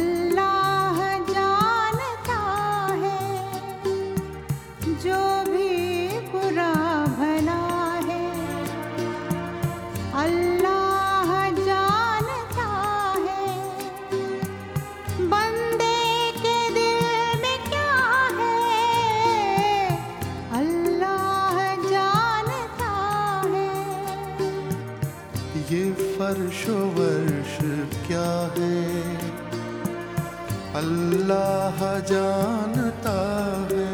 अल्लाह जानता है, जो भी बुरा भला है। अल्लाह जानता है, बंदे के दिल में क्या है। अल्लाह जानता है, ये फर्शो वर्श क्या है? अल्लाह जानता है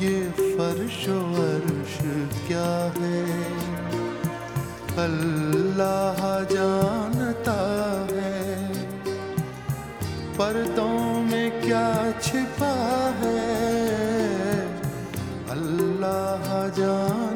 ये फर्श वर्श क्या है। अल्लाह जानता है पर्दों में क्या छिपा है। अल्लाह जानता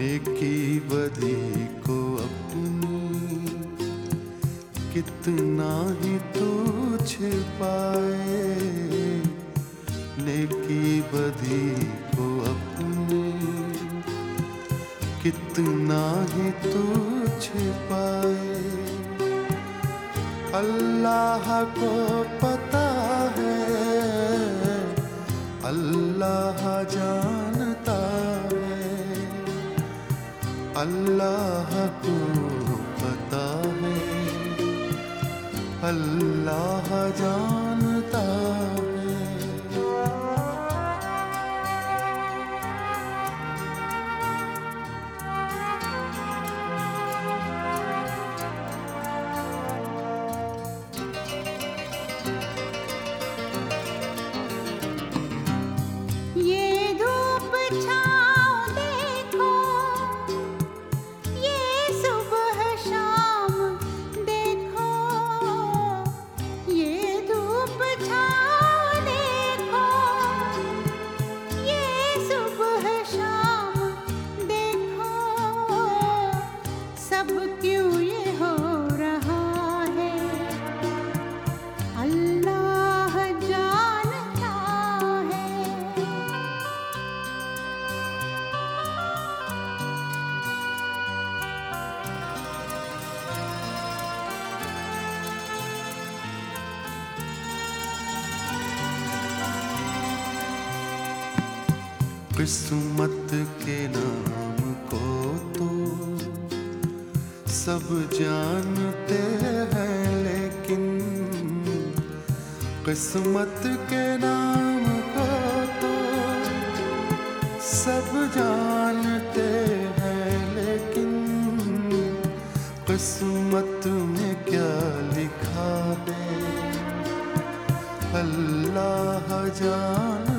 नेकी बदी को अपनी। कितना ही तू छिपाए नेकी बदी को अपनी। कितना ही तू छिपाए अल्लाह को पता है। अल्लाह जानता अल्लाह को पता है। अल्लाह जानता किस्मत के नाम को तो सब जानते हैं, लेकिन किस्मत के नाम को तो सब जानते हैं, लेकिन किस्मत में क्या लिखा है? अल्लाह जानता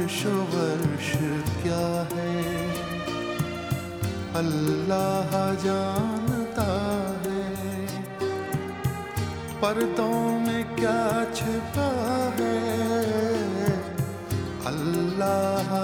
फर्श वर्ष क्या है? अल्लाह जानता है। पर्दों में क्या छिपा है? अल्लाह